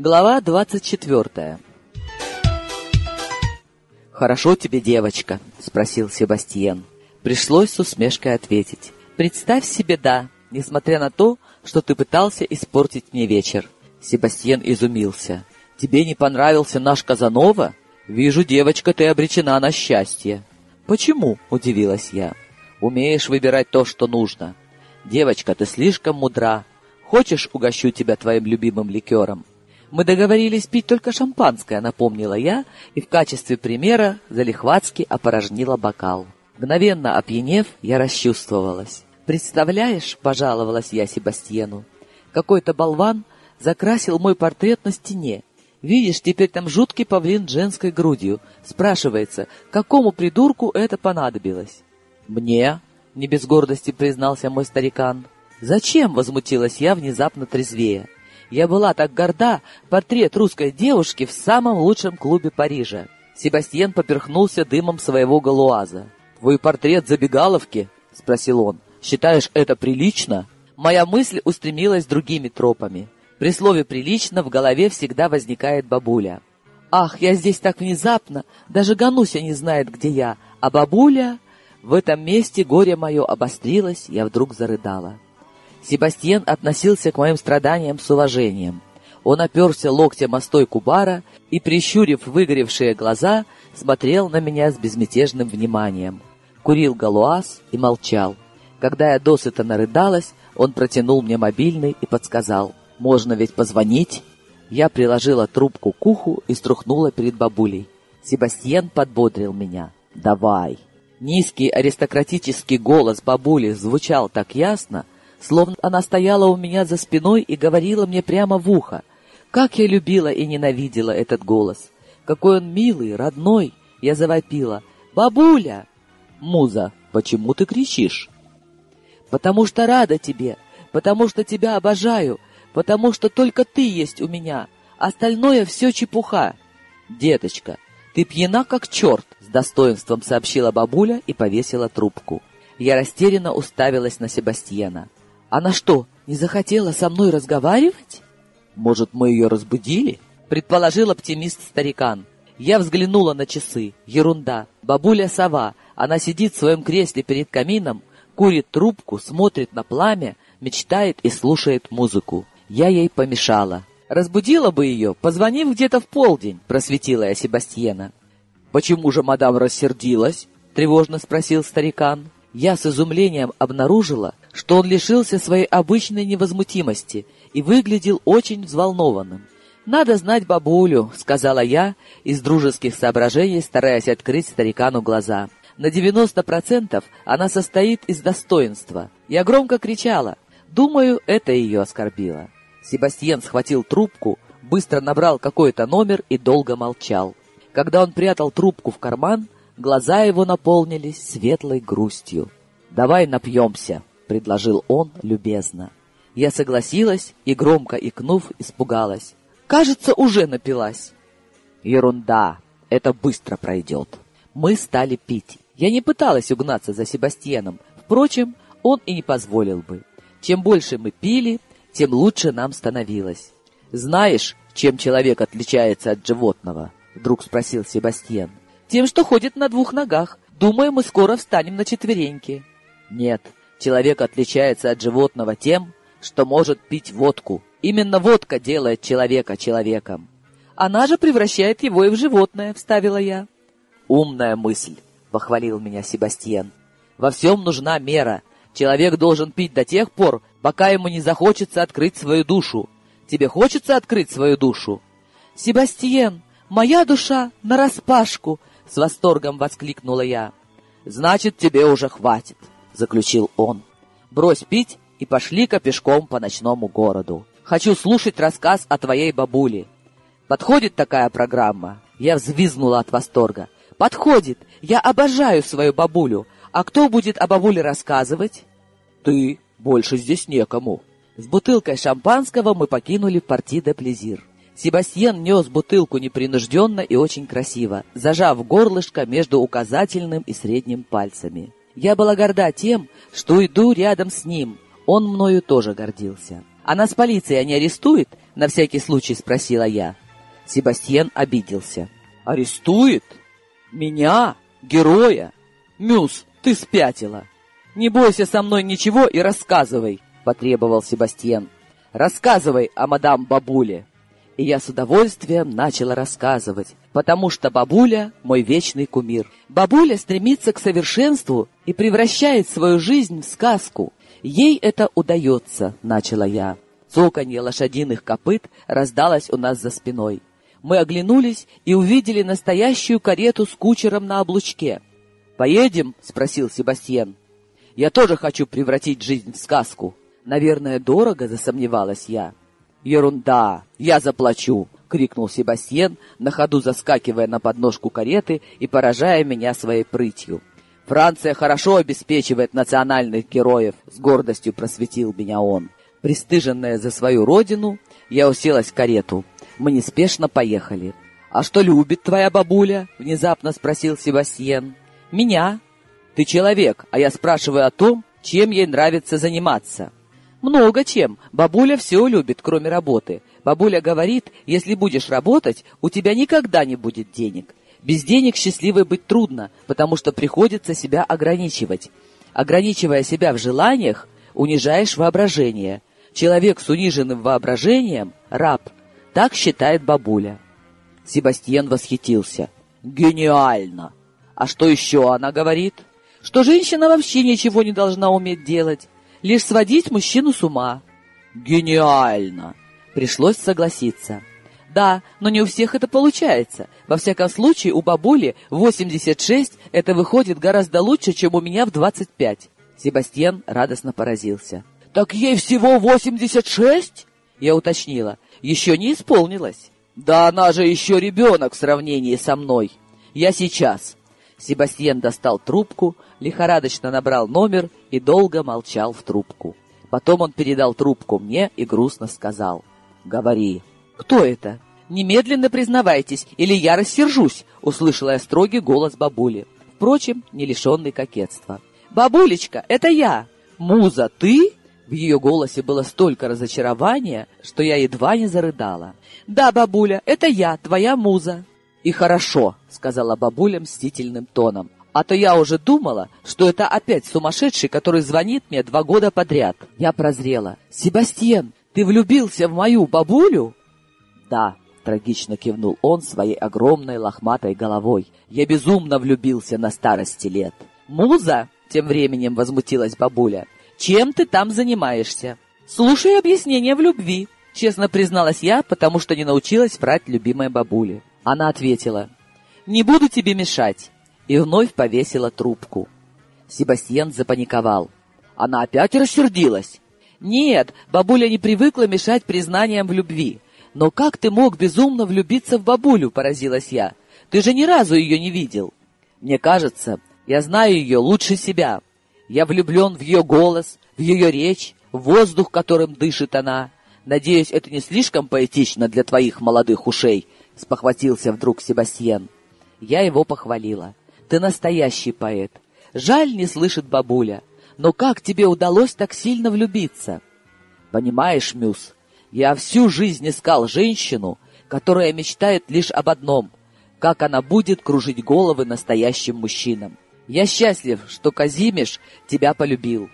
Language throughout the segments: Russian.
Глава двадцать четвертая «Хорошо тебе, девочка?» — спросил Себастьян. Пришлось с усмешкой ответить. «Представь себе, да, несмотря на то, что ты пытался испортить мне вечер». Себастьян изумился. «Тебе не понравился наш Казанова? Вижу, девочка, ты обречена на счастье». «Почему?» — удивилась я. «Умеешь выбирать то, что нужно. Девочка, ты слишком мудра. Хочешь, угощу тебя твоим любимым ликером?» Мы договорились пить только шампанское, напомнила я, и в качестве примера залихватски опорожнила бокал. Мгновенно опьянев, я расчувствовалась. «Представляешь», — пожаловалась я Себастьену, — «какой-то болван закрасил мой портрет на стене. Видишь, теперь там жуткий павлин женской грудью. Спрашивается, какому придурку это понадобилось?» «Мне?» — не без гордости признался мой старикан. «Зачем?» — возмутилась я, внезапно трезвее. Я была так горда, портрет русской девушки в самом лучшем клубе Парижа. Себастьян поперхнулся дымом своего галуаза. «Твой портрет забегаловки?» — спросил он. «Считаешь это прилично?» Моя мысль устремилась другими тропами. При слове «прилично» в голове всегда возникает бабуля. «Ах, я здесь так внезапно! Даже Гануся не знает, где я. А бабуля...» В этом месте горе мое обострилось, я вдруг зарыдала. Себастьян относился к моим страданиям с уважением. Он оперся локтем о стойку бара и, прищурив выгоревшие глаза, смотрел на меня с безмятежным вниманием. Курил галуаз и молчал. Когда я досыта нарыдалась, он протянул мне мобильный и подсказал. «Можно ведь позвонить?» Я приложила трубку к уху и струхнула перед бабулей. Себастьян подбодрил меня. «Давай!» Низкий аристократический голос бабули звучал так ясно, словно она стояла у меня за спиной и говорила мне прямо в ухо. Как я любила и ненавидела этот голос. Какой он милый, родной. Я завопила. «Бабуля!» «Муза, почему ты кричишь?» «Потому что рада тебе, потому что тебя обожаю, потому что только ты есть у меня. Остальное все чепуха». «Деточка, ты пьяна как черт», — с достоинством сообщила бабуля и повесила трубку. Я растерянно уставилась на Себастьяна. Она что, не захотела со мной разговаривать? Может, мы ее разбудили? Предположил оптимист-старикан. Я взглянула на часы. Ерунда. Бабуля сова. Она сидит в своем кресле перед камином, курит трубку, смотрит на пламя, мечтает и слушает музыку. Я ей помешала. Разбудила бы ее, позвонив где-то в полдень, просветила я Себастьена. Почему же мадам рассердилась? Тревожно спросил старикан. Я с изумлением обнаружила, что он лишился своей обычной невозмутимости и выглядел очень взволнованным. «Надо знать бабулю», — сказала я, из дружеских соображений стараясь открыть старикану глаза. «На девяносто процентов она состоит из достоинства». Я громко кричала. Думаю, это ее оскорбило. Себастьян схватил трубку, быстро набрал какой-то номер и долго молчал. Когда он прятал трубку в карман, глаза его наполнились светлой грустью. «Давай напьемся», — предложил он любезно. Я согласилась и, громко икнув, испугалась. «Кажется, уже напилась». «Ерунда, это быстро пройдет». Мы стали пить. Я не пыталась угнаться за Себастьяном. Впрочем, он и не позволил бы. Чем больше мы пили, тем лучше нам становилось. «Знаешь, чем человек отличается от животного?» — вдруг спросил Себастьян. «Тем, что ходит на двух ногах. Думаю, мы скоро встанем на четвереньки». «Нет, Человек отличается от животного тем, что может пить водку. Именно водка делает человека человеком. Она же превращает его и в животное, вставила я. Умная мысль, похвалил меня Себастьян. Во всем нужна мера. Человек должен пить до тех пор, пока ему не захочется открыть свою душу. Тебе хочется открыть свою душу? Себастьян, моя душа нараспашку, с восторгом воскликнула я. Значит, тебе уже хватит заключил он. «Брось пить и пошли-ка пешком по ночному городу. Хочу слушать рассказ о твоей бабуле. Подходит такая программа?» Я взвизгнула от восторга. «Подходит! Я обожаю свою бабулю. А кто будет о бабуле рассказывать?» «Ты. Больше здесь некому». С бутылкой шампанского мы покинули парти де плезир. Себастьян нес бутылку непринужденно и очень красиво, зажав горлышко между указательным и средним пальцами. Я была горда тем, что иду рядом с ним. Он мною тоже гордился. А нас полиция не арестует? На всякий случай спросила я. Себастьян обиделся. Арестует? Меня? Героя? Мюс, ты спятила. Не бойся со мной ничего и рассказывай, потребовал Себастьян. Рассказывай о мадам Бабуле. И я с удовольствием начала рассказывать, потому что бабуля — мой вечный кумир. Бабуля стремится к совершенству и превращает свою жизнь в сказку. Ей это удается, начала я. Цоканье лошадиных копыт раздалось у нас за спиной. Мы оглянулись и увидели настоящую карету с кучером на облучке. «Поедем?» — спросил Себастьян. «Я тоже хочу превратить жизнь в сказку». «Наверное, дорого?» — засомневалась я. «Ерунда! Я заплачу!» — крикнул Себастьян, на ходу заскакивая на подножку кареты и поражая меня своей прытью. «Франция хорошо обеспечивает национальных героев», — с гордостью просветил меня он. Престыженная за свою родину, я уселась в карету. Мы неспешно поехали. «А что любит твоя бабуля?» — внезапно спросил Себастьян. «Меня. Ты человек, а я спрашиваю о том, чем ей нравится заниматься». Много чем. Бабуля все любит, кроме работы. Бабуля говорит, если будешь работать, у тебя никогда не будет денег. Без денег счастливой быть трудно, потому что приходится себя ограничивать. Ограничивая себя в желаниях, унижаешь воображение. Человек с униженным воображением — раб. Так считает бабуля. Себастьян восхитился. «Гениально! А что еще она говорит?» «Что женщина вообще ничего не должна уметь делать лишь сводить мужчину с ума. Гениально! Пришлось согласиться. Да, но не у всех это получается. Во всяком случае, у бабули 86 это выходит гораздо лучше, чем у меня в 25. Себастьян радостно поразился. Так ей всего 86? Я уточнила. Еще не исполнилось. Да она же еще ребенок в сравнении со мной. Я сейчас. Себастьян достал трубку, лихорадочно набрал номер и долго молчал в трубку. Потом он передал трубку мне и грустно сказал. «Говори». «Кто это?» «Немедленно признавайтесь, или я рассержусь», — услышала я строгий голос бабули. Впрочем, не лишенный кокетства. «Бабулечка, это я!» «Муза, ты?» В ее голосе было столько разочарования, что я едва не зарыдала. «Да, бабуля, это я, твоя муза». «И хорошо», — сказала бабуля мстительным тоном. «А то я уже думала, что это опять сумасшедший, который звонит мне два года подряд». Я прозрела. «Себастьян, ты влюбился в мою бабулю?» «Да», — трагично кивнул он своей огромной лохматой головой. «Я безумно влюбился на старости лет». «Муза?» — тем временем возмутилась бабуля. «Чем ты там занимаешься?» «Слушай объяснение в любви», — честно призналась я, потому что не научилась врать любимой бабуле. Она ответила, «Не буду тебе мешать», и вновь повесила трубку. Себастьян запаниковал. Она опять рассердилась. «Нет, бабуля не привыкла мешать признаниям в любви. Но как ты мог безумно влюбиться в бабулю?» — поразилась я. «Ты же ни разу ее не видел». «Мне кажется, я знаю ее лучше себя. Я влюблен в ее голос, в ее речь, в воздух, которым дышит она. Надеюсь, это не слишком поэтично для твоих молодых ушей», — спохватился вдруг Себастьян. Я его похвалила. «Ты настоящий поэт. Жаль, не слышит бабуля. Но как тебе удалось так сильно влюбиться?» «Понимаешь, Мюс, я всю жизнь искал женщину, которая мечтает лишь об одном — как она будет кружить головы настоящим мужчинам. Я счастлив, что Казимиш тебя полюбил.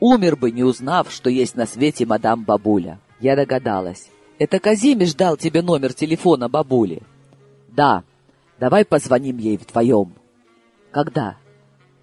Умер бы, не узнав, что есть на свете мадам бабуля». Я догадалась. Это Казимиш дал тебе номер телефона бабули? Да. Давай позвоним ей вдвоем. Когда?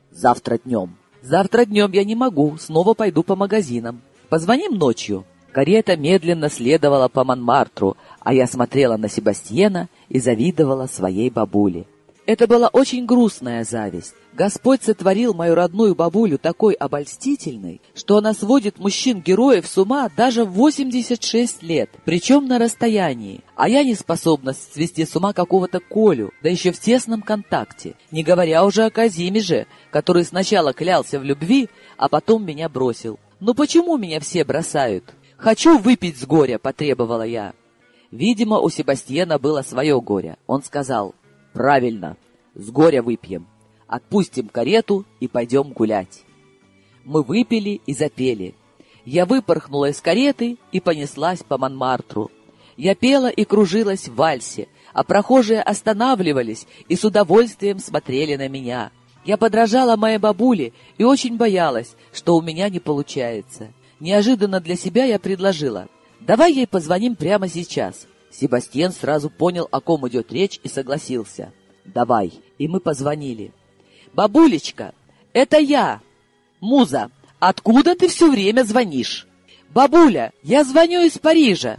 Завтра днем. Завтра днем я не могу, снова пойду по магазинам. Позвоним ночью. Карета медленно следовала по Монмартру, а я смотрела на Себастьена и завидовала своей бабуле. Это была очень грустная зависть. Господь сотворил мою родную бабулю такой обольстительной, что она сводит мужчин-героев с ума даже в 86 лет, причем на расстоянии. А я не способна свести с ума какого-то Колю, да еще в тесном контакте, не говоря уже о Казимеже, который сначала клялся в любви, а потом меня бросил. «Ну почему меня все бросают?» «Хочу выпить с горя», — потребовала я. Видимо, у Себастьена было свое горе. Он сказал, Правильно, с горя выпьем. Отпустим карету и пойдем гулять. Мы выпили и запели. Я выпорхнула из кареты и понеслась по Монмартру. Я пела и кружилась в вальсе, а прохожие останавливались и с удовольствием смотрели на меня. Я подражала моей бабуле и очень боялась, что у меня не получается. Неожиданно для себя я предложила, давай ей позвоним прямо сейчас. Себастьян сразу понял, о ком идет речь, и согласился. Давай. И мы позвонили. «Бабулечка, это я, Муза. Откуда ты все время звонишь?» «Бабуля, я звоню из Парижа».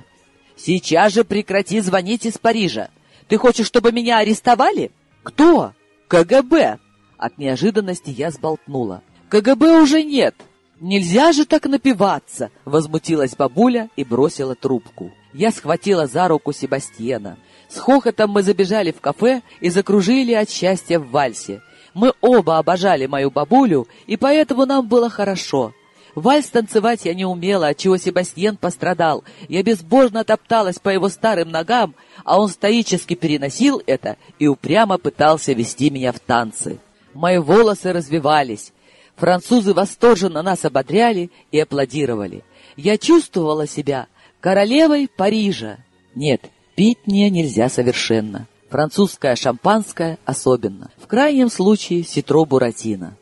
«Сейчас же прекрати звонить из Парижа. Ты хочешь, чтобы меня арестовали?» «Кто?» «КГБ». От неожиданности я сболтнула. «КГБ уже нет. Нельзя же так напиваться!» Возмутилась бабуля и бросила трубку. Я схватила за руку Себастьена. С хохотом мы забежали в кафе и закружили от счастья в вальсе. Мы оба обожали мою бабулю, и поэтому нам было хорошо. Вальс танцевать я не умела, отчего Себастьен пострадал. Я безбожно топталась по его старым ногам, а он стоически переносил это и упрямо пытался вести меня в танцы. Мои волосы развивались. Французы восторженно нас ободряли и аплодировали. Я чувствовала себя королевой Парижа. Нет, пить мне нельзя совершенно. Французское шампанское особенно. В крайнем случае ситро буратино.